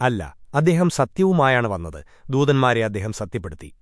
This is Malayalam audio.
അല്ല അദ്ദേഹം സത്യവുമായാണ് വന്നത്. ദൂതന്മാരെ അദ്ദേഹം സത്യപ്പെടുത്തി.